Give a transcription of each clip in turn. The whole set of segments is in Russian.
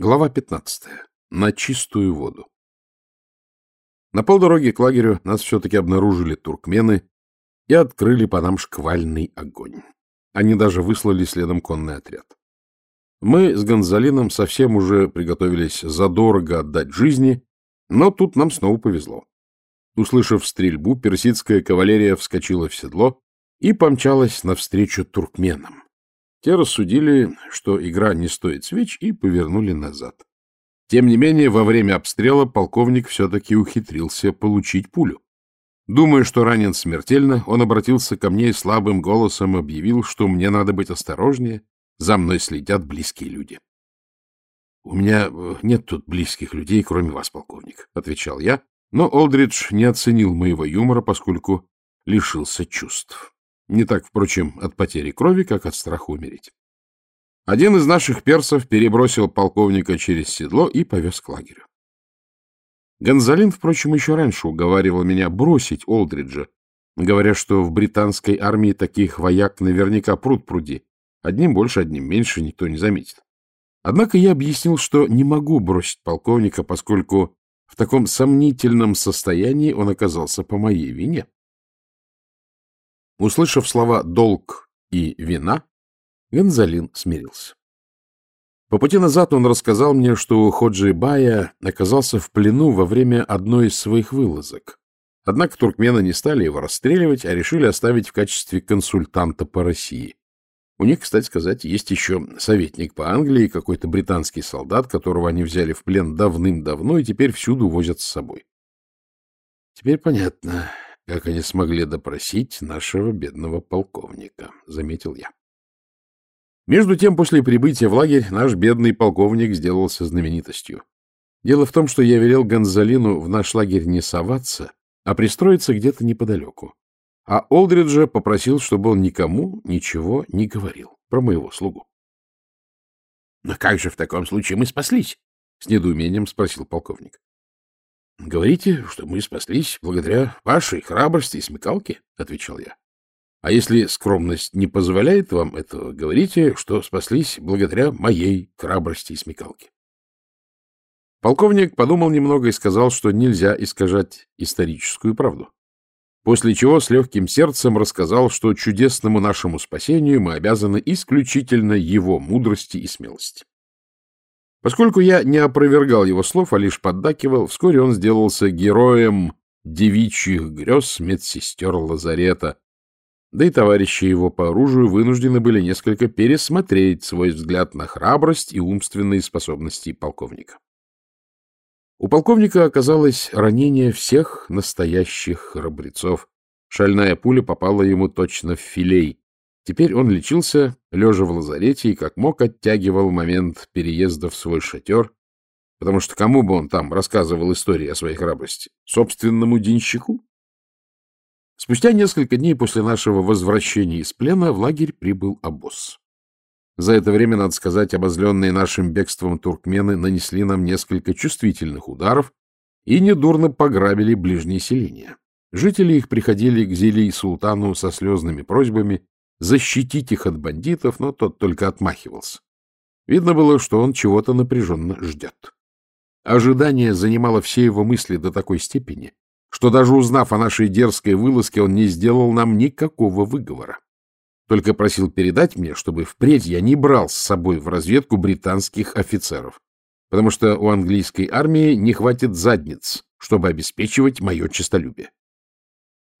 Глава 15. На чистую воду. На полдороги к лагерю нас все-таки обнаружили туркмены и открыли по нам шквальный огонь. Они даже выслали следом конный отряд. Мы с Гонзалином совсем уже приготовились задорого отдать жизни, но тут нам снова повезло. Услышав стрельбу, персидская кавалерия вскочила в седло и помчалась навстречу туркменам. Те рассудили, что игра не стоит свеч, и повернули назад. Тем не менее, во время обстрела полковник все-таки ухитрился получить пулю. Думая, что ранен смертельно, он обратился ко мне и слабым голосом объявил, что мне надо быть осторожнее, за мной следят близкие люди. — У меня э, нет тут близких людей, кроме вас, полковник, — отвечал я, но Олдридж не оценил моего юмора, поскольку лишился чувств. Не так, впрочем, от потери крови, как от страха умереть. Один из наших персов перебросил полковника через седло и повез к лагерю. Гонзалин, впрочем, еще раньше уговаривал меня бросить Олдриджа, говоря, что в британской армии таких вояк наверняка пруд пруди. Одним больше, одним меньше, никто не заметит. Однако я объяснил, что не могу бросить полковника, поскольку в таком сомнительном состоянии он оказался по моей вине. Услышав слова «долг» и «вина», Гонзалин смирился. По пути назад он рассказал мне, что Ходжи Бая оказался в плену во время одной из своих вылазок. Однако туркмены не стали его расстреливать, а решили оставить в качестве консультанта по России. У них, кстати сказать, есть еще советник по Англии, какой-то британский солдат, которого они взяли в плен давным-давно и теперь всюду возят с собой. Теперь понятно, как они смогли допросить нашего бедного полковника, — заметил я. Между тем, после прибытия в лагерь наш бедный полковник сделался знаменитостью. Дело в том, что я велел Гонзалину в наш лагерь не соваться, а пристроиться где-то неподалеку. А Олдриджа попросил, чтобы он никому ничего не говорил про моего слугу. — Но как же в таком случае мы спаслись? — с недоумением спросил полковник. — Говорите, что мы спаслись благодаря вашей храбрости и смекалке, — отвечал я. — А если скромность не позволяет вам этого, говорите, что спаслись благодаря моей храбрости и смекалке. Полковник подумал немного и сказал, что нельзя искажать историческую правду. После чего с легким сердцем рассказал, что чудесному нашему спасению мы обязаны исключительно его мудрости и смелости. Поскольку я не опровергал его слов, а лишь поддакивал, вскоре он сделался героем девичьих грез медсестер лазарета. Да и товарищи его по оружию вынуждены были несколько пересмотреть свой взгляд на храбрость и умственные способности полковника. У полковника оказалось ранение всех настоящих храбрецов. Шальная пуля попала ему точно в филей, Теперь он лечился, лежа в лазарете, и как мог оттягивал момент переезда в свой шатер, потому что кому бы он там рассказывал истории о своей храбрости? Собственному денщику? Спустя несколько дней после нашего возвращения из плена в лагерь прибыл обоз. За это время, надо сказать, обозленные нашим бегством туркмены нанесли нам несколько чувствительных ударов и недурно пограбили ближние селения. Жители их приходили к Зелий султану со слезными просьбами защитить их от бандитов, но тот только отмахивался. Видно было, что он чего-то напряженно ждет. Ожидание занимало все его мысли до такой степени, что даже узнав о нашей дерзкой вылазке, он не сделал нам никакого выговора. Только просил передать мне, чтобы впредь я не брал с собой в разведку британских офицеров, потому что у английской армии не хватит задниц, чтобы обеспечивать мое честолюбие.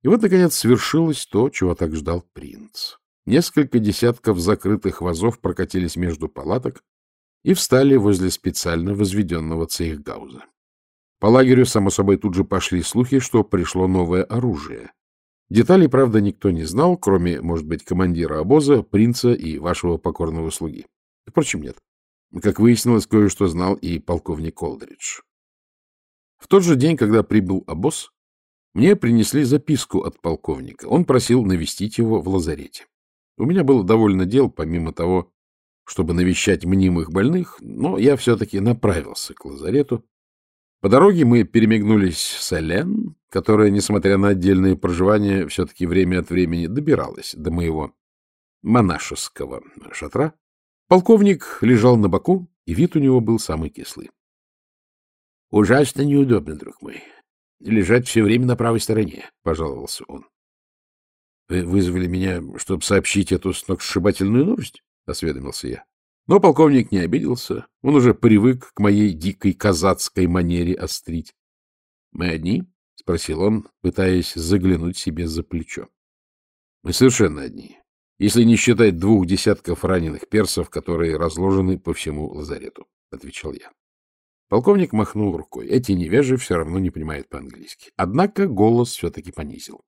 И вот, наконец, свершилось то, чего так ждал принц. Несколько десятков закрытых вазов прокатились между палаток и встали возле специально возведенного цейхгауза. По лагерю, само собой, тут же пошли слухи, что пришло новое оружие. Деталей, правда, никто не знал, кроме, может быть, командира обоза, принца и вашего покорного слуги. Впрочем, нет. Как выяснилось, кое-что знал и полковник Колдридж. В тот же день, когда прибыл обоз, мне принесли записку от полковника. Он просил навестить его в лазарете. У меня было довольно дел, помимо того, чтобы навещать мнимых больных, но я все-таки направился к лазарету. По дороге мы перемигнулись с Элен, которая, несмотря на отдельное проживание, все-таки время от времени добиралась до моего монашеского шатра. Полковник лежал на боку и вид у него был самый кислый. — Ужасно неудобно, друг мой. Лежать все время на правой стороне, — пожаловался он. — Вы вызвали меня, чтобы сообщить эту сногсшибательную новость? — осведомился я. Но полковник не обиделся. Он уже привык к моей дикой казацкой манере острить. — Мы одни? — спросил он, пытаясь заглянуть себе за плечо. — Мы совершенно одни, если не считать двух десятков раненых персов, которые разложены по всему лазарету, — отвечал я. Полковник махнул рукой. Эти невежи все равно не понимают по-английски. Однако голос все-таки понизил. —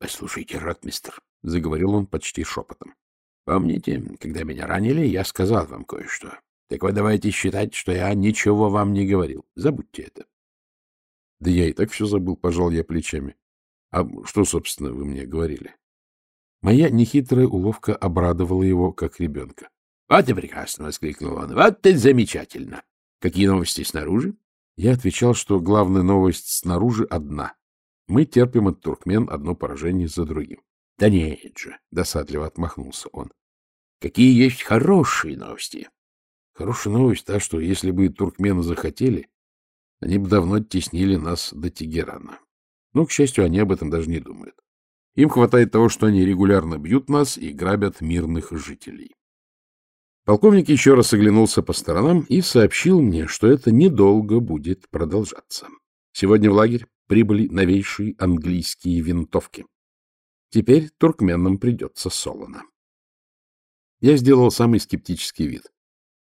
Послушайте, ротмистр, — заговорил он почти шепотом. — Помните, когда меня ранили, я сказал вам кое-что. Так вы давайте считать, что я ничего вам не говорил. Забудьте это. — Да я и так все забыл, пожал я плечами. А что, собственно, вы мне говорили? Моя нехитрая уловка обрадовала его, как ребенка. — Вот и прекрасно! — воскликнул он. — Вот это замечательно! Какие новости снаружи? Я отвечал, что главная новость снаружи одна. Мы терпим от туркмен одно поражение за другим. — Да нет же, — досадливо отмахнулся он. — Какие есть хорошие новости? Хорошая новость та, что если бы туркмены захотели, они бы давно оттеснили нас до Тегерана. Но, к счастью, они об этом даже не думают. Им хватает того, что они регулярно бьют нас и грабят мирных жителей. Полковник еще раз оглянулся по сторонам и сообщил мне, что это недолго будет продолжаться. Сегодня в лагерь прибыли новейшие английские винтовки. Теперь туркменам придется солоно. Я сделал самый скептический вид.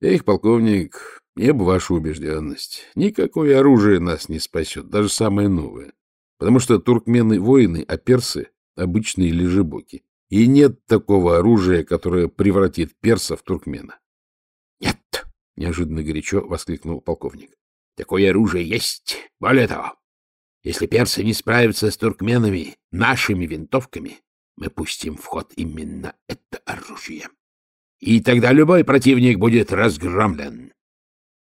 Эх, полковник, мне бы ваша убежденность. Никакое оружие нас не спасет, даже самое новое. Потому что туркмены — воины, а персы — обычные лежебоки. И нет такого оружия, которое превратит перса в туркмена. — Нет! — неожиданно горячо воскликнул полковник. — Такое оружие есть. Более того, если персы не справятся с туркменами нашими винтовками, мы пустим в ход именно это оружие. И тогда любой противник будет разгромлен.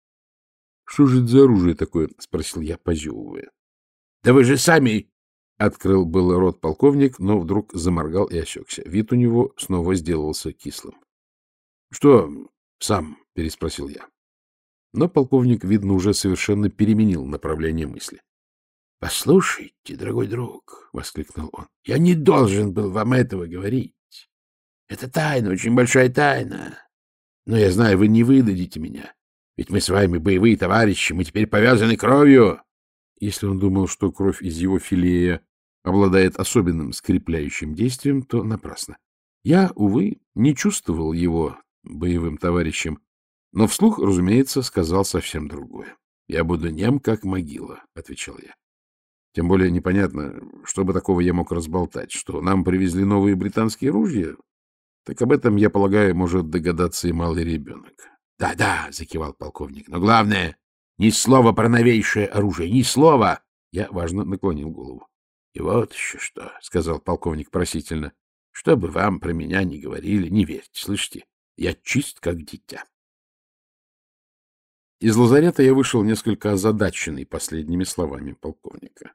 — Что же это за оружие такое? — спросил я, позевывая. — Да вы же сами Открыл был рот полковник, но вдруг заморгал и осекся. Вид у него снова сделался кислым. — Что сам? — переспросил я. Но полковник, видно, уже совершенно переменил направление мысли. — Послушайте, дорогой друг, — воскликнул он, — я не должен был вам этого говорить. Это тайна, очень большая тайна. Но я знаю, вы не выдадите меня. Ведь мы с вами боевые товарищи, мы теперь повязаны кровью. Если он думал, что кровь из его филея обладает особенным скрепляющим действием, то напрасно. Я, увы, не чувствовал его боевым товарищем, но вслух, разумеется, сказал совсем другое. — Я буду нем, как могила, — отвечал я. Тем более непонятно, что бы такого я мог разболтать, что нам привезли новые британские ружья. Так об этом, я полагаю, может догадаться и малый ребенок. «Да, — Да-да, — закивал полковник, — но главное, ни слова про новейшее оружие, ни слова! Я важно наклонил голову. И вот еще что, — сказал полковник просительно, — что бы вам про меня не говорили, не верьте, слышите? Я чист, как дитя. Из лазарета я вышел несколько озадаченный последними словами полковника.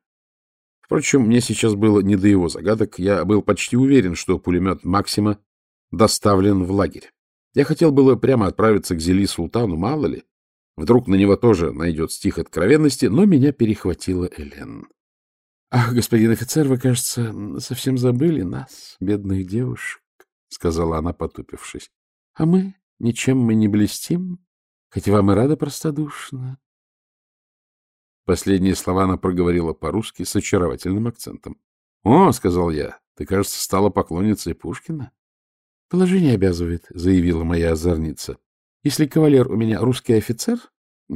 Впрочем, мне сейчас было не до его загадок. Я был почти уверен, что пулемет «Максима» доставлен в лагерь. Я хотел было прямо отправиться к Зели Султану, мало ли. Вдруг на него тоже найдет стих откровенности, но меня перехватила Элен. — Ах, господин офицер, вы, кажется, совсем забыли нас, бедных девушек, — сказала она, потупившись. — А мы ничем мы не блестим, хоть вам и рада простодушно. Последние слова она проговорила по-русски с очаровательным акцентом. — О, — сказал я, — ты, кажется, стала поклонницей Пушкина. — Положение обязывает, — заявила моя озорница. — Если кавалер у меня русский офицер,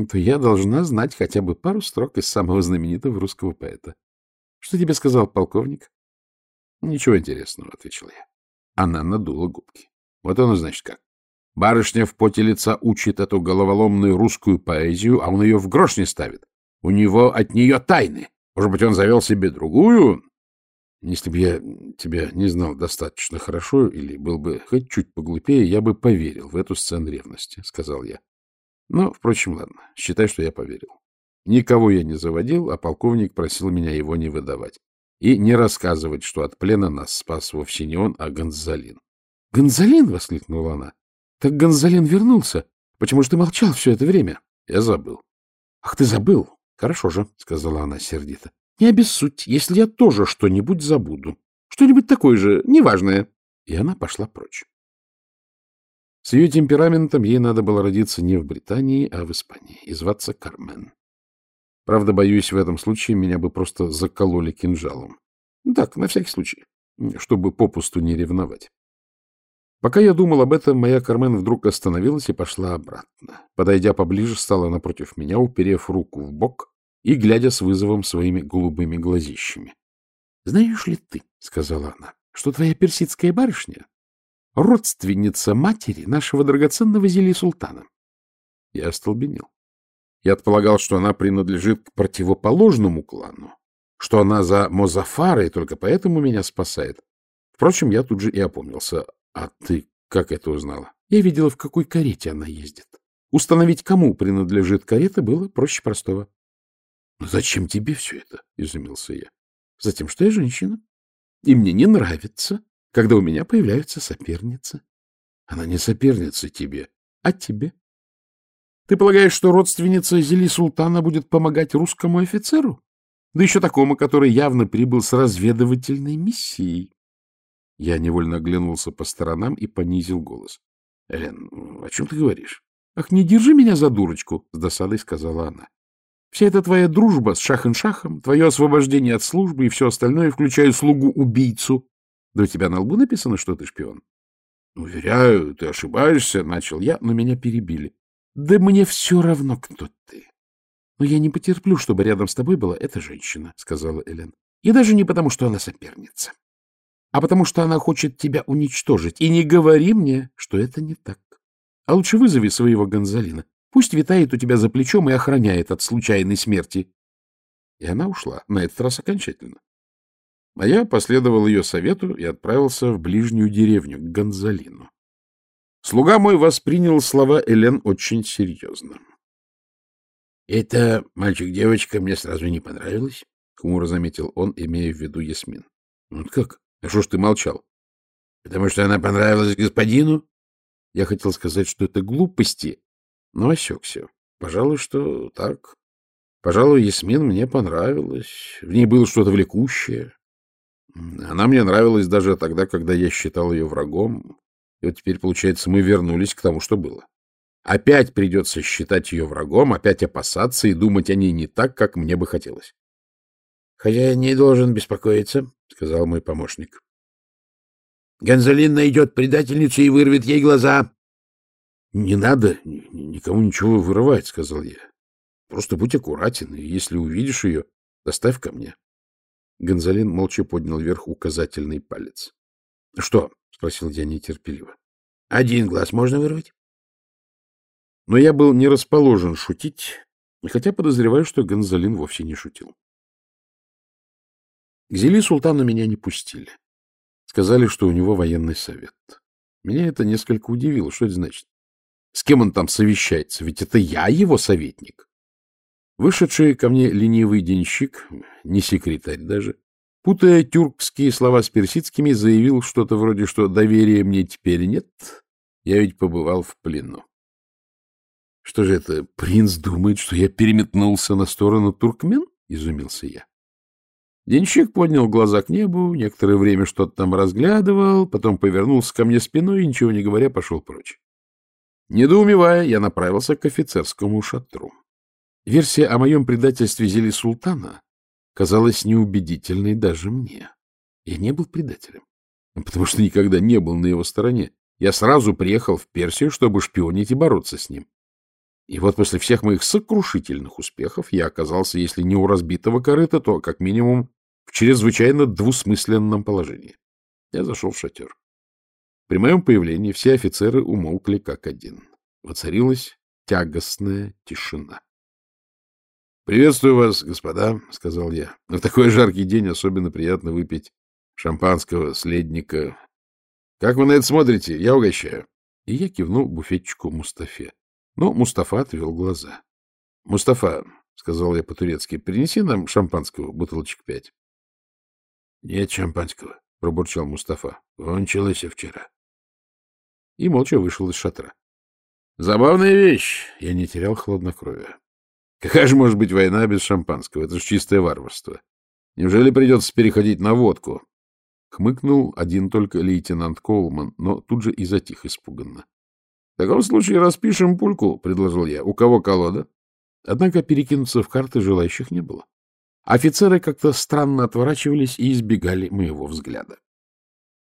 то я должна знать хотя бы пару строк из самого знаменитого русского поэта. Что тебе сказал полковник? — Ничего интересного, — ответил я. Она надула губки. Вот оно, значит, как. Барышня в поте лица учит эту головоломную русскую поэзию, а он ее в грош не ставит. У него от нее тайны. Может быть, он завел себе другую? Если бы я тебя не знал достаточно хорошо или был бы хоть чуть поглупее, я бы поверил в эту сцену ревности, — сказал я. Но, впрочем, ладно, считай, что я поверил. Никого я не заводил, а полковник просил меня его не выдавать. И не рассказывать, что от плена нас спас вовсе не он, а Гонзалин. — Гонзалин! — воскликнула она. — Так Гонзалин вернулся. Почему же ты молчал все это время? Я забыл. Ах, ты забыл? Хорошо же, сказала она сердито. Не обессудь, если я тоже что-нибудь забуду. Что-нибудь такое же, неважное. И она пошла прочь. С ее темпераментом ей надо было родиться не в Британии, а в Испании и зваться Кармен. Правда, боюсь, в этом случае меня бы просто закололи кинжалом. Так, на всякий случай, чтобы попусту не ревновать. Пока я думал об этом, моя Кармен вдруг остановилась и пошла обратно. Подойдя поближе, стала напротив меня, уперев руку в бок и глядя с вызовом своими голубыми глазищами. — Знаешь ли ты, — сказала она, — что твоя персидская барышня — родственница матери нашего драгоценного Зели Султана? Я остолбенел. Я предполагал, что она принадлежит к противоположному клану, что она за Мозафара и только поэтому меня спасает. Впрочем, я тут же и опомнился. А ты как это узнала? Я видела, в какой карете она ездит. Установить, кому принадлежит карета, было проще простого. — Но зачем тебе все это? — изумился я. — Затем, что я женщина. И мне не нравится, когда у меня появляются соперницы. Она не соперница тебе, а тебе. Ты полагаешь, что родственница Зели Султана будет помогать русскому офицеру? Да еще такому, который явно прибыл с разведывательной миссией. Я невольно оглянулся по сторонам и понизил голос. — Элен, о чем ты говоришь? — Ах, не держи меня за дурочку, — с досадой сказала она. — Вся эта твоя дружба с Шахен-Шахом, твое освобождение от службы и все остальное, включая слугу-убийцу. Да у тебя на лбу написано, что ты шпион. — Уверяю, ты ошибаешься, — начал я, но меня перебили. — Да мне все равно, кто ты. — Но я не потерплю, чтобы рядом с тобой была эта женщина, — сказала Элен. — И даже не потому, что она соперница а потому что она хочет тебя уничтожить. И не говори мне, что это не так. А лучше вызови своего Гонзалина. Пусть витает у тебя за плечом и охраняет от случайной смерти. И она ушла, на этот раз окончательно. А я последовал ее совету и отправился в ближнюю деревню, к Гонзалину. Слуга мой воспринял слова Элен очень серьезно. — Это мальчик-девочка мне сразу не понравилось, — хмуро заметил он, имея в виду Ясмин. — Вот как? А что ж ты молчал? Потому что она понравилась господину? Я хотел сказать, что это глупости, но осекся. Пожалуй, что так. Пожалуй, Ясмин мне понравилась. В ней было что-то влекущее. Она мне нравилась даже тогда, когда я считал ее врагом. И вот теперь, получается, мы вернулись к тому, что было. Опять придется считать ее врагом, опять опасаться и думать о ней не так, как мне бы хотелось. — Хозяин не должен беспокоиться, — сказал мой помощник. — Гонзалин найдет предательницу и вырвет ей глаза. — Не надо никому ничего вырывать, — сказал я. — Просто будь аккуратен, и если увидишь ее, доставь ко мне. Гонзалин молча поднял вверх указательный палец. — Что? — спросил я нетерпеливо. — Один глаз можно вырвать? Но я был не расположен шутить, хотя подозреваю, что Гонзалин вовсе не шутил. К Зели Султану меня не пустили. Сказали, что у него военный совет. Меня это несколько удивило. Что это значит? С кем он там совещается? Ведь это я его советник. Вышедший ко мне ленивый денщик, не секретарь даже, путая тюркские слова с персидскими, заявил что-то вроде, что доверия мне теперь нет, я ведь побывал в плену. Что же это, принц думает, что я переметнулся на сторону туркмен? — изумился я. Денщик поднял глаза к небу, некоторое время что-то там разглядывал, потом повернулся ко мне спиной и, ничего не говоря, пошел прочь. Недоумевая, я направился к офицерскому шатру. Версия о моем предательстве Зели Султана казалась неубедительной даже мне. Я не был предателем, потому что никогда не был на его стороне. Я сразу приехал в Персию, чтобы шпионить и бороться с ним. И вот после всех моих сокрушительных успехов я оказался, если не у разбитого корыта, то как минимум в чрезвычайно двусмысленном положении. Я зашел в шатер. При моем появлении все офицеры умолкли как один. Воцарилась тягостная тишина. — Приветствую вас, господа, — сказал я. — В такой жаркий день особенно приятно выпить шампанского следника. Как вы на это смотрите? Я угощаю. И я кивнул буфетчику Мустафе. Но Мустафа отвел глаза. — Мустафа, — сказал я по-турецки, — принеси нам шампанского, бутылочек пять. — Нет шампанского, — пробурчал Мустафа. — Кончилось вчера. И молча вышел из шатра. Забавная вещь. Я не терял хладнокровия. Какая же может быть война без шампанского? Это же чистое варварство. Неужели придется переходить на водку? Хмыкнул один только лейтенант Колман, но тут же и затих испуганно. — В таком случае распишем пульку, — предложил я. — У кого колода? Однако перекинуться в карты желающих не было. Офицеры как-то странно отворачивались и избегали моего взгляда.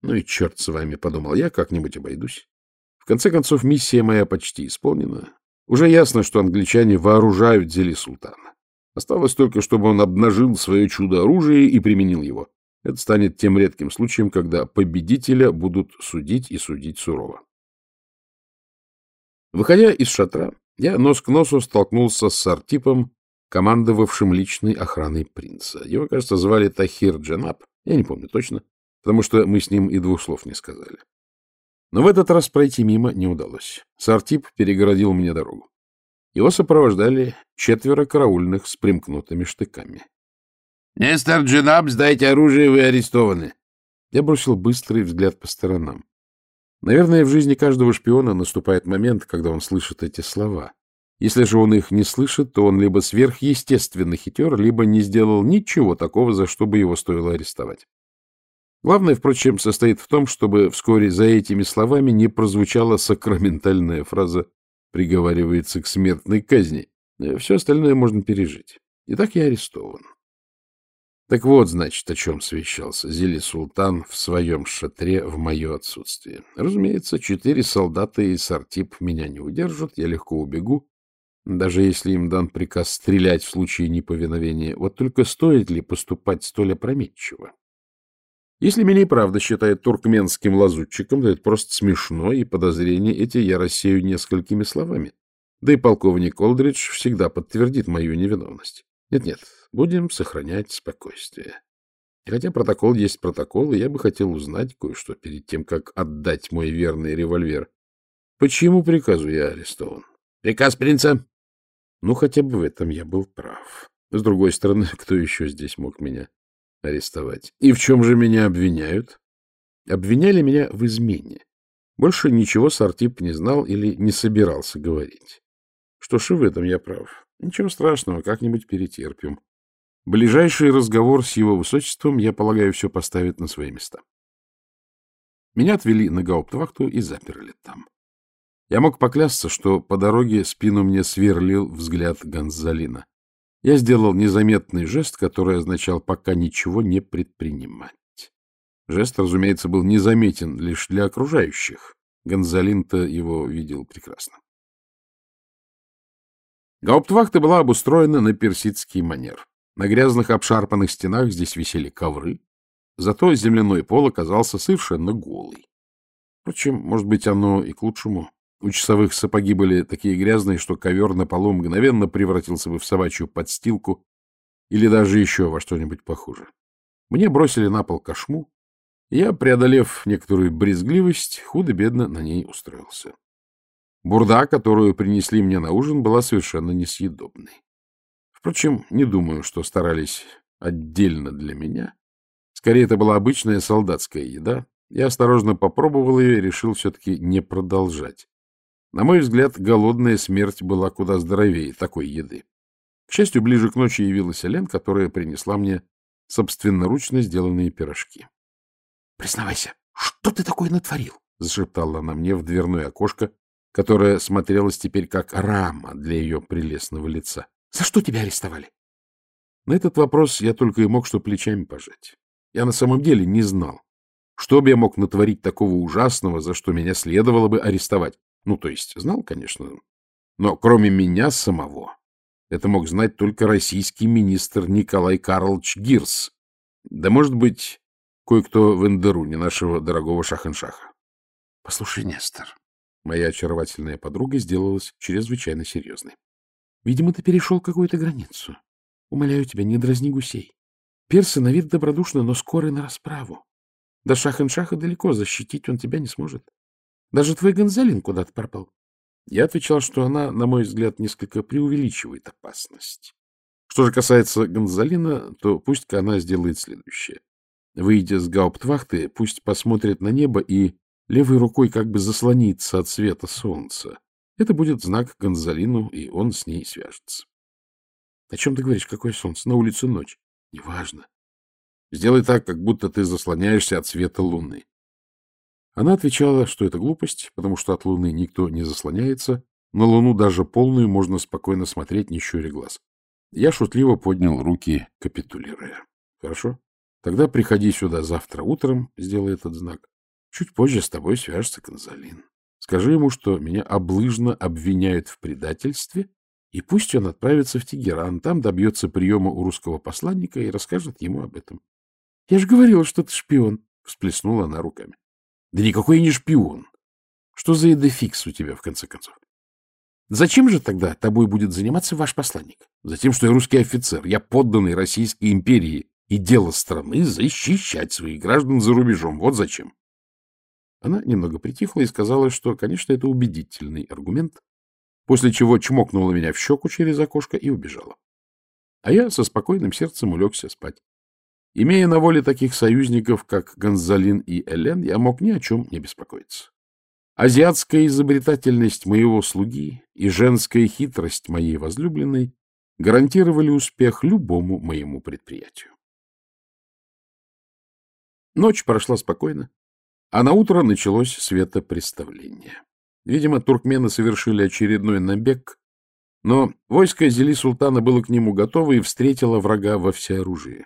Ну и черт с вами, — подумал я, — как-нибудь обойдусь. В конце концов, миссия моя почти исполнена. Уже ясно, что англичане вооружают Зели Султана. Осталось только, чтобы он обнажил свое чудо-оружие и применил его. Это станет тем редким случаем, когда победителя будут судить и судить сурово. Выходя из шатра, я нос к носу столкнулся с Сартипом, командовавшим личной охраной принца. Его, кажется, звали Тахир Джанаб, я не помню точно, потому что мы с ним и двух слов не сказали. Но в этот раз пройти мимо не удалось. Сартип перегородил мне дорогу. Его сопровождали четверо караульных с примкнутыми штыками. — Нестор Джинаб, сдайте оружие, вы арестованы. Я бросил быстрый взгляд по сторонам. Наверное, в жизни каждого шпиона наступает момент, когда он слышит эти слова. Если же он их не слышит, то он либо сверхъестественно хитер, либо не сделал ничего такого, за что бы его стоило арестовать. Главное, впрочем, состоит в том, чтобы вскоре за этими словами не прозвучала сакраментальная фраза «приговаривается к смертной казни». Все остальное можно пережить. Итак, я арестован. Так вот, значит, о чем свещался Зили Султан в своем шатре в мое отсутствие. Разумеется, четыре солдата и сартип меня не удержат, я легко убегу, даже если им дан приказ стрелять в случае неповиновения. Вот только стоит ли поступать столь опрометчиво? Если меня и правда считают туркменским лазутчиком, то это просто смешно, и подозрения эти я рассею несколькими словами. Да и полковник Олдридж всегда подтвердит мою невиновность. Нет-нет, будем сохранять спокойствие. И хотя протокол есть протокол, и я бы хотел узнать кое-что перед тем, как отдать мой верный револьвер. Почему приказу я арестован? Приказ принца. Ну, хотя бы в этом я был прав. С другой стороны, кто еще здесь мог меня арестовать? И в чем же меня обвиняют? Обвиняли меня в измене. Больше ничего Сартип не знал или не собирался говорить. Что ж, в этом я прав. Ничего страшного, как-нибудь перетерпим. Ближайший разговор с его высочеством, я полагаю, все поставит на свои места. Меня отвели на гауптвахту и заперли там. Я мог поклясться, что по дороге спину мне сверлил взгляд Гонзалина. Я сделал незаметный жест, который означал пока ничего не предпринимать. Жест, разумеется, был незаметен лишь для окружающих. Гонзалин-то его видел прекрасно. Гауптвахта была обустроена на персидский манер. На грязных обшарпанных стенах здесь висели ковры, зато земляной пол оказался совершенно голый. Впрочем, может быть, оно и к лучшему. У часовых сапоги были такие грязные, что ковер на полу мгновенно превратился бы в собачью подстилку или даже еще во что-нибудь похуже. Мне бросили на пол кошму, и я, преодолев некоторую брезгливость, худо-бедно на ней устроился. Бурда, которую принесли мне на ужин, была совершенно несъедобной. Впрочем, не думаю, что старались отдельно для меня. Скорее, это была обычная солдатская еда. Я осторожно попробовал ее и решил все-таки не продолжать. На мой взгляд, голодная смерть была куда здоровее такой еды. К счастью, ближе к ночи явилась Элен, которая принесла мне собственноручно сделанные пирожки. — Признавайся, что ты такое натворил? — зашептала она мне в дверное окошко, которая смотрелась теперь как рама для ее прелестного лица. — За что тебя арестовали? На этот вопрос я только и мог что плечами пожать. Я на самом деле не знал, что бы я мог натворить такого ужасного, за что меня следовало бы арестовать. Ну, то есть, знал, конечно, но кроме меня самого. Это мог знать только российский министр Николай Карлович Гирс. Да, может быть, кое-кто в Эндеруне нашего дорогого Шахеншаха. — Послушай, Нестор, Моя очаровательная подруга сделалась чрезвычайно серьезной. — Видимо, ты перешел какую-то границу. Умоляю тебя, не дразни гусей. Персы на вид добродушны, но скоры на расправу. До Шахеншаха далеко, защитить он тебя не сможет. Даже твой Гонзалин куда-то пропал. Я отвечал, что она, на мой взгляд, несколько преувеличивает опасность. Что же касается Гонзалина, то пусть-ка она сделает следующее. Выйдя с гауптвахты, пусть посмотрит на небо и левой рукой как бы заслониться от света солнца. Это будет знак Гонзалину, и он с ней свяжется. — О чем ты говоришь? Какое солнце? На улице ночь. — Неважно. Сделай так, как будто ты заслоняешься от света луны. Она отвечала, что это глупость, потому что от луны никто не заслоняется, на луну даже полную можно спокойно смотреть, не щуря глаз. Я шутливо поднял руки, капитулируя. Хорошо? Тогда приходи сюда завтра утром, сделай этот знак. Чуть позже с тобой свяжется Конзалин. Скажи ему, что меня облыжно обвиняют в предательстве, и пусть он отправится в Тегеран, там добьется приема у русского посланника и расскажет ему об этом. — Я же говорила, что ты шпион, — всплеснула она руками. — Да никакой я не шпион. Что за эдефикс у тебя, в конце концов? Зачем же тогда тобой будет заниматься ваш посланник? Затем, что я русский офицер, я подданный Российской империи, и дело страны защищать своих граждан за рубежом. Вот зачем. Она немного притихла и сказала, что, конечно, это убедительный аргумент, после чего чмокнула меня в щеку через окошко и убежала. А я со спокойным сердцем улегся спать. Имея на воле таких союзников, как Гонзалин и Элен, я мог ни о чем не беспокоиться. Азиатская изобретательность моего слуги и женская хитрость моей возлюбленной гарантировали успех любому моему предприятию. Ночь прошла спокойно, а на утро началось светопреставление. Видимо, туркмены совершили очередной набег, но войско Зели Султана было к нему готово и встретило врага во всеоружии.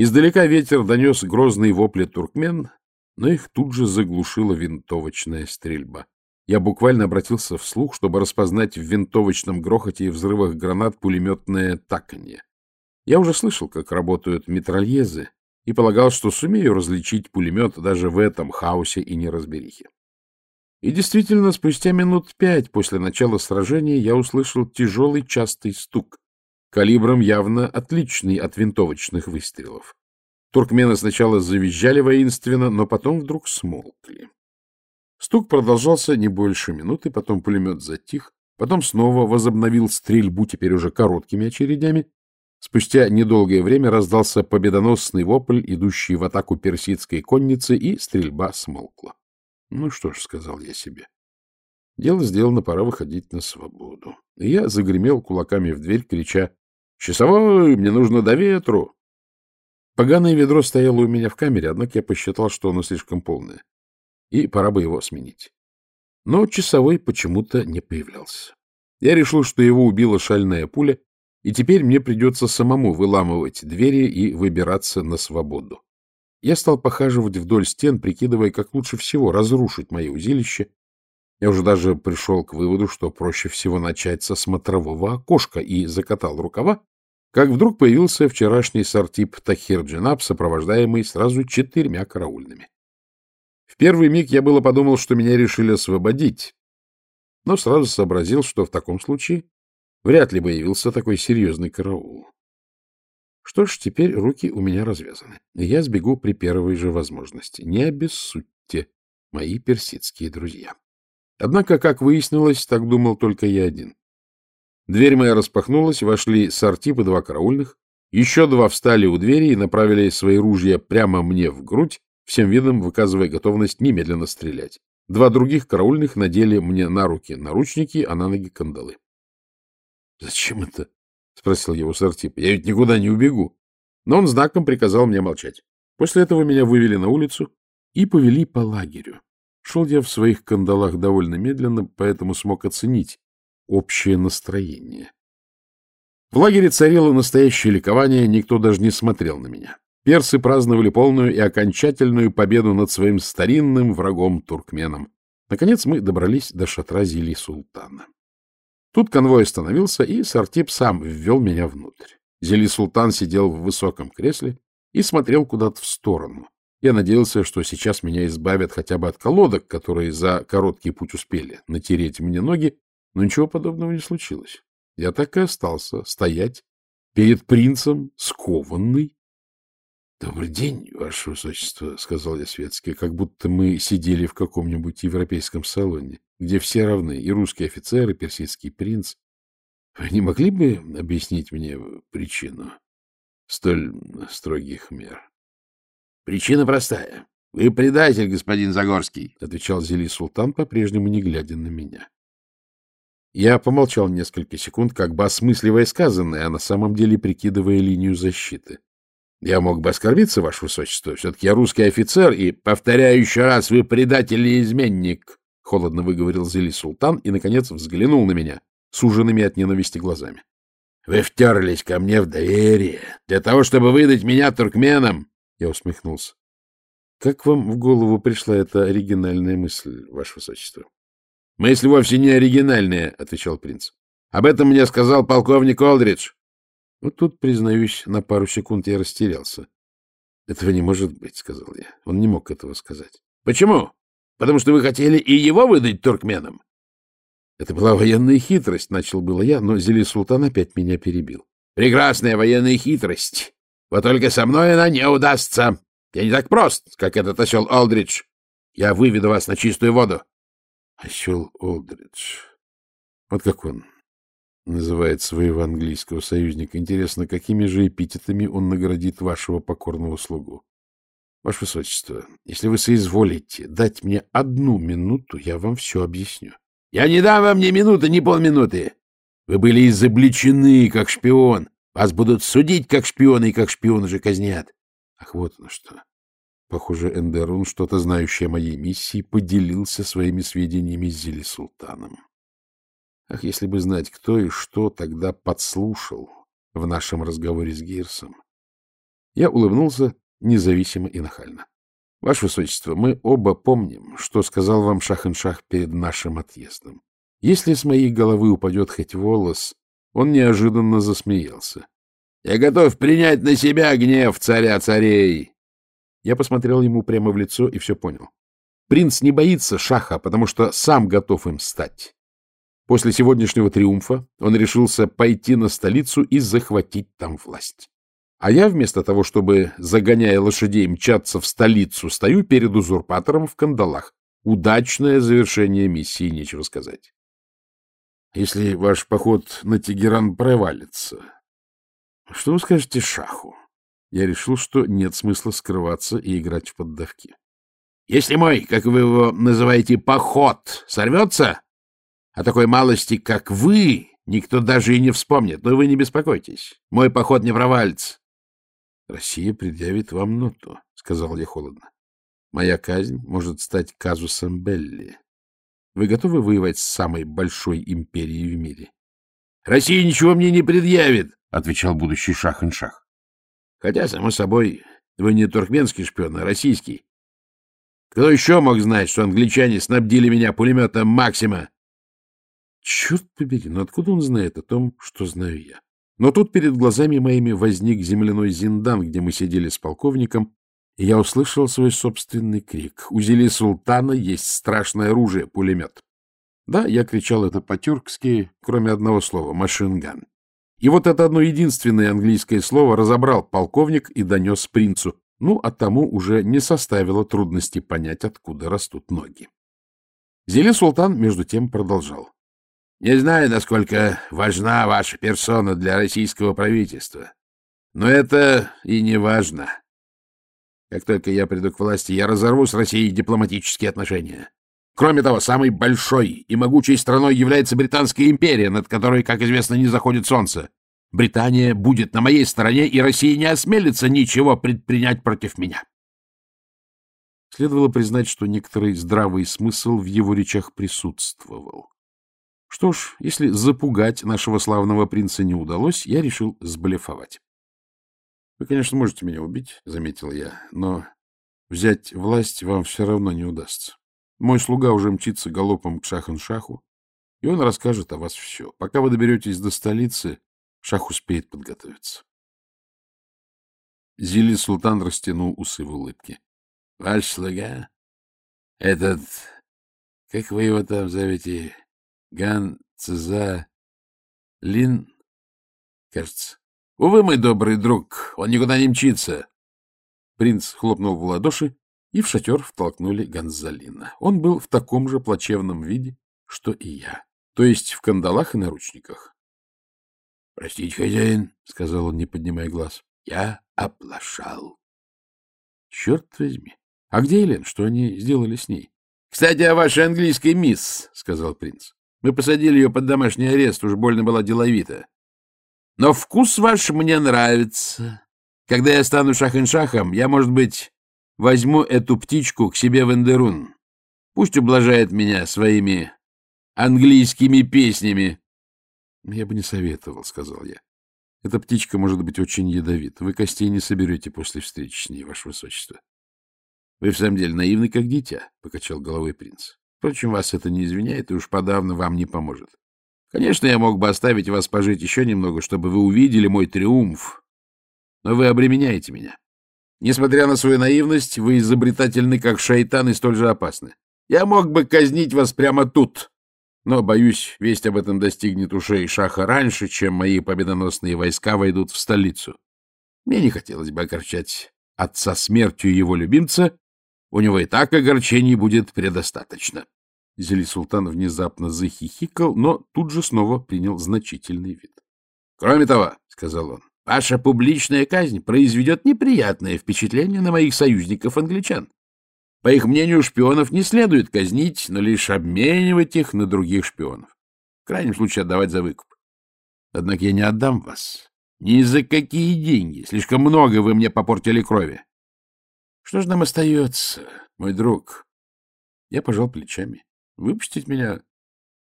Издалека ветер донес грозные вопли туркмен, но их тут же заглушила винтовочная стрельба. Я буквально обратился вслух, чтобы распознать в винтовочном грохоте и взрывах гранат пулеметное таканье. Я уже слышал, как работают метрольезы, и полагал, что сумею различить пулемет даже в этом хаосе и неразберихе. И действительно, спустя минут пять после начала сражения я услышал тяжелый частый стук, калибром явно отличный от винтовочных выстрелов. Туркмены сначала завизжали воинственно, но потом вдруг смолкли. Стук продолжался не больше минуты, потом пулемет затих, потом снова возобновил стрельбу, теперь уже короткими очередями. Спустя недолгое время раздался победоносный вопль, идущий в атаку персидской конницы, и стрельба смолкла. — Ну что ж, — сказал я себе, — дело сделано, пора выходить на свободу. И я загремел кулаками в дверь, крича «Часовой, мне нужно до ветру!» Поганое ведро стояло у меня в камере, однако я посчитал, что оно слишком полное, и пора бы его сменить. Но часовой почему-то не появлялся. Я решил, что его убила шальная пуля, и теперь мне придется самому выламывать двери и выбираться на свободу. Я стал похаживать вдоль стен, прикидывая, как лучше всего разрушить мое узилище. Я уже даже пришел к выводу, что проще всего начать со смотрового окошка, и закатал рукава, как вдруг появился вчерашний сортип Тахир Джинаб, сопровождаемый сразу четырьмя караульными. В первый миг я было подумал, что меня решили освободить, но сразу сообразил, что в таком случае вряд ли бы явился такой серьезный караул. Что ж, теперь руки у меня развязаны, и я сбегу при первой же возможности. Не обессудьте, мои персидские друзья. Однако, как выяснилось, так думал только я один. Дверь моя распахнулась, вошли сортип и два караульных. Еще два встали у двери и направили свои ружья прямо мне в грудь, всем видом выказывая готовность немедленно стрелять. Два других караульных надели мне на руки наручники, а на ноги кандалы. — Зачем это? — спросил его сортип. — Я ведь никуда не убегу. Но он знаком приказал мне молчать. После этого меня вывели на улицу и повели по лагерю. Шел я в своих кандалах довольно медленно, поэтому смог оценить, общее настроение. В лагере царило настоящее ликование, никто даже не смотрел на меня. Персы праздновали полную и окончательную победу над своим старинным врагом туркменом. Наконец мы добрались до шатра Зили Султана. Тут конвой остановился, и Сартип сам ввел меня внутрь. Зели Султан сидел в высоком кресле и смотрел куда-то в сторону. Я надеялся, что сейчас меня избавят хотя бы от колодок, которые за короткий путь успели натереть мне ноги, но ничего подобного не случилось. Я так и остался стоять перед принцем, скованный. — Добрый день, ваше высочество, — сказал я светски, как будто мы сидели в каком-нибудь европейском салоне, где все равны, и русский офицер, и персидский принц. Вы не могли бы объяснить мне причину столь строгих мер? — Причина простая. — Вы предатель, господин Загорский, — отвечал Зели Султан, по-прежнему не глядя на меня. Я помолчал несколько секунд, как бы осмысливая сказанное, а на самом деле прикидывая линию защиты. Я мог бы оскорбиться, ваше высочество. Все-таки я русский офицер, и, повторяю еще раз, вы предатель и изменник, — холодно выговорил Зели Султан и, наконец, взглянул на меня, суженными от ненависти глазами. — Вы втерлись ко мне в доверие для того, чтобы выдать меня туркменам. Я усмехнулся. — Как вам в голову пришла эта оригинальная мысль, ваше высочество? — Мысль вовсе не оригинальная, — отвечал принц. — Об этом мне сказал полковник Олдридж. Вот тут, признаюсь, на пару секунд я растерялся. — Этого не может быть, — сказал я. Он не мог этого сказать. — Почему? Потому что вы хотели и его выдать туркменам? Это была военная хитрость, — начал было я, но Зели Султан опять меня перебил. — Прекрасная военная хитрость. Вот только со мной она не удастся. Я не так прост, как этот осел Олдридж. Я выведу вас на чистую воду. Осел Олдридж. Вот как он называет своего английского союзника. Интересно, какими же эпитетами он наградит вашего покорного слугу? Ваше Высочество, если вы соизволите дать мне одну минуту, я вам все объясню. — Я не дам вам ни минуты, ни полминуты. Вы были изобличены как шпион. Вас будут судить как шпиона, и как шпиона же казнят. Ах, вот оно что. Похоже, Эндерун, что-то знающий о моей миссии, поделился своими сведениями с Зели Султаном. Ах, если бы знать, кто и что тогда подслушал в нашем разговоре с Гирсом. Я улыбнулся независимо и нахально. Ваше Высочество, мы оба помним, что сказал вам Шахеншах перед нашим отъездом. Если с моей головы упадет хоть волос, он неожиданно засмеялся. — Я готов принять на себя гнев царя царей. Я посмотрел ему прямо в лицо и все понял. Принц не боится шаха, потому что сам готов им стать. После сегодняшнего триумфа он решился пойти на столицу и захватить там власть. А я вместо того, чтобы, загоняя лошадей, мчаться в столицу, стою перед узурпатором в кандалах. Удачное завершение миссии, нечего сказать. Если ваш поход на Тегеран провалится, что вы скажете шаху? Я решил, что нет смысла скрываться и играть в поддавки. Если мой, как вы его называете, поход сорвется, о такой малости, как вы, никто даже и не вспомнит. Но вы не беспокойтесь. Мой поход не провалится. — Россия предъявит вам ноту, — сказал я холодно. — Моя казнь может стать казусом Белли. Вы готовы воевать с самой большой империей в мире? — Россия ничего мне не предъявит, — отвечал будущий шах-ин-шах. — Хотя, само собой, вы не туркменский шпион, а российский. Кто еще мог знать, что англичане снабдили меня пулеметом «Максима»? Черт побери, но откуда он знает о том, что знаю я? Но тут перед глазами моими возник земляной зиндан, где мы сидели с полковником, и я услышал свой собственный крик. У Зели Султана есть страшное оружие — пулемет. Да, я кричал это по-тюркски, кроме одного слова — машинган. И вот это одно единственное английское слово разобрал полковник и донес принцу. Ну, а тому уже не составило трудности понять, откуда растут ноги. Зели Султан, между тем, продолжал. Не знаю, насколько важна ваша персона для российского правительства, но это и не важно. Как только я приду к власти, я разорву с Россией дипломатические отношения. Кроме того, самой большой и могучей страной является Британская империя, над которой, как известно, не заходит солнце. Британия будет на моей стороне, и Россия не осмелится ничего предпринять против меня. Следовало признать, что некоторый здравый смысл в его речах присутствовал. Что ж, если запугать нашего славного принца не удалось, я решил сблефовать. — Вы, конечно, можете меня убить, — заметил я, — но взять власть вам все равно не удастся. Мой слуга уже мчится галопом к Шахан-Шаху, и он расскажет о вас все. Пока вы доберетесь до столицы, Шах успеет подготовиться. Зили Султан растянул усы в улыбке. — Ваш слуга? Этот... Как вы его там зовете? Ган Цеза Лин, кажется. Увы, мой добрый друг, он никуда не мчится. Принц хлопнул в ладоши, и в шатер втолкнули Гонзалина. Он был в таком же плачевном виде, что и я, то есть в кандалах и наручниках. — Простите, хозяин, — сказал он, не поднимая глаз, — я оплошал. — Черт возьми! А где Элен? Что они сделали с ней? — Кстати, о вашей английской мисс, — сказал принц. Мы посадили ее под домашний арест, уж больно была деловита. Но вкус ваш мне нравится. Когда я стану шах-ин-шахом, я, может быть, возьму эту птичку к себе в Эндерун. Пусть ублажает меня своими английскими песнями. — Я бы не советовал, — сказал я. — Эта птичка может быть очень ядовита. Вы костей не соберете после встречи с ней, ваше высочество. — Вы в самом деле наивны, как дитя, — покачал головой принц. Впрочем, вас это не извиняет и уж подавно вам не поможет. Конечно, я мог бы оставить вас пожить еще немного, чтобы вы увидели мой триумф, но вы обременяете меня. Несмотря на свою наивность, вы изобретательны, как шайтан, и столь же опасны. Я мог бы казнить вас прямо тут, но, боюсь, весть об этом достигнет ушей Шаха раньше, чем мои победоносные войска войдут в столицу. Мне не хотелось бы огорчать отца смертью его любимца, у него и так огорчений будет предостаточно. Зели Султан внезапно захихикал, но тут же снова принял значительный вид. — Кроме того, — сказал он, — ваша публичная казнь произведет неприятное впечатление на моих союзников-англичан. По их мнению, шпионов не следует казнить, но лишь обменивать их на других шпионов. В крайнем случае отдавать за выкуп. Однако я не отдам вас. Ни за какие деньги. Слишком много вы мне попортили крови. Что же нам остается, мой друг? Я пожал плечами. Выпустить меня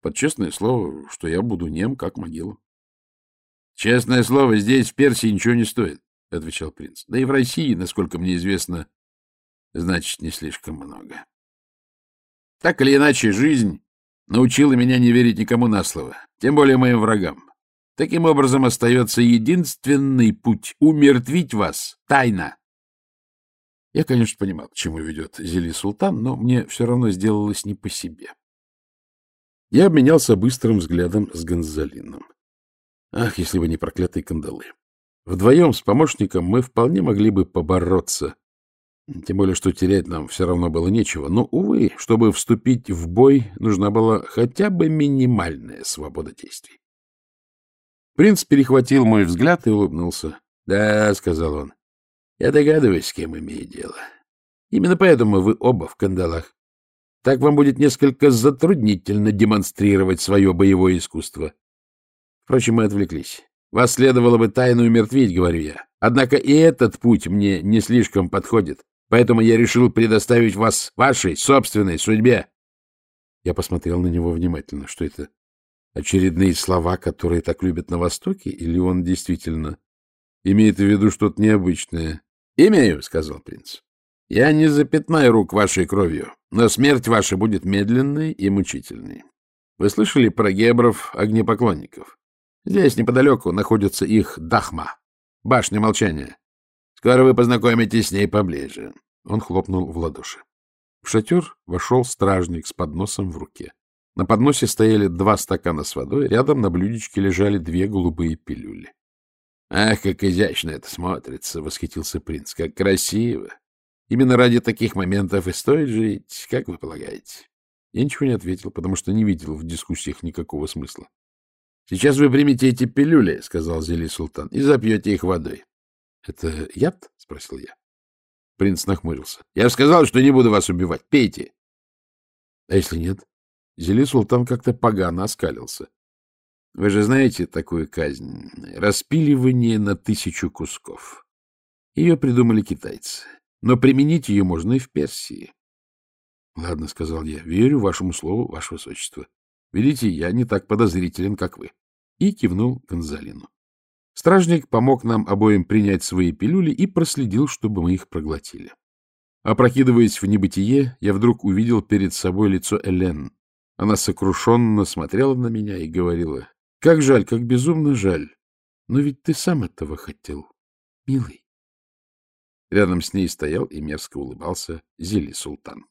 под честное слово, что я буду нем, как могила. — Честное слово, здесь, в Персии, ничего не стоит, — отвечал принц. — Да и в России, насколько мне известно, значит, не слишком много. Так или иначе, жизнь научила меня не верить никому на слово, тем более моим врагам. Таким образом, остается единственный путь — умертвить вас тайно. Я, конечно, понимал, к чему ведет Зели Султан, но мне все равно сделалось не по себе. Я обменялся быстрым взглядом с Гонзалином. Ах, если бы не проклятые кандалы. Вдвоем с помощником мы вполне могли бы побороться. Тем более, что терять нам все равно было нечего. Но, увы, чтобы вступить в бой, нужна была хотя бы минимальная свобода действий. Принц перехватил мой взгляд и улыбнулся. — Да, — сказал он, — я догадываюсь, с кем имею дело. Именно поэтому вы оба в кандалах. Так вам будет несколько затруднительно демонстрировать свое боевое искусство. Впрочем, мы отвлеклись. Вас следовало бы тайно умертвить, говорю я. Однако и этот путь мне не слишком подходит, поэтому я решил предоставить вас вашей собственной судьбе. Я посмотрел на него внимательно. Что это? Очередные слова, которые так любят на Востоке? Или он действительно имеет в виду что-то необычное? — Имею, — сказал принц. — Я не запятнаю рук вашей кровью. Но смерть ваша будет медленной и мучительной. Вы слышали про гебров огнепоклонников? Здесь неподалеку находится их Дахма, башня молчания. Скоро вы познакомитесь с ней поближе. Он хлопнул в ладоши. В шатер вошел стражник с подносом в руке. На подносе стояли два стакана с водой, рядом на блюдечке лежали две голубые пилюли. — Ах, как изящно это смотрится! — восхитился принц. — Как красиво! Именно ради таких моментов и стоит жить, как вы полагаете? Я ничего не ответил, потому что не видел в дискуссиях никакого смысла. — Сейчас вы примете эти пилюли, — сказал Зели Султан, — и запьете их водой. — Это яд? — спросил я. Принц нахмурился. — Я сказал, что не буду вас убивать. Пейте. — А если нет? Зели Султан как-то погано оскалился. — Вы же знаете такую казнь? Распиливание на тысячу кусков. Ее придумали китайцы. Но применить ее можно и в Персии. — Ладно, — сказал я, — верю вашему слову, ваше высочество. Видите, я не так подозрителен, как вы. И кивнул Гонзалину. Стражник помог нам обоим принять свои пилюли и проследил, чтобы мы их проглотили. Опрокидываясь в небытие, я вдруг увидел перед собой лицо Элен. Она сокрушенно смотрела на меня и говорила, — Как жаль, как безумно жаль. Но ведь ты сам этого хотел, милый. Рядом с ней стоял и мерзко улыбался Зели Султан.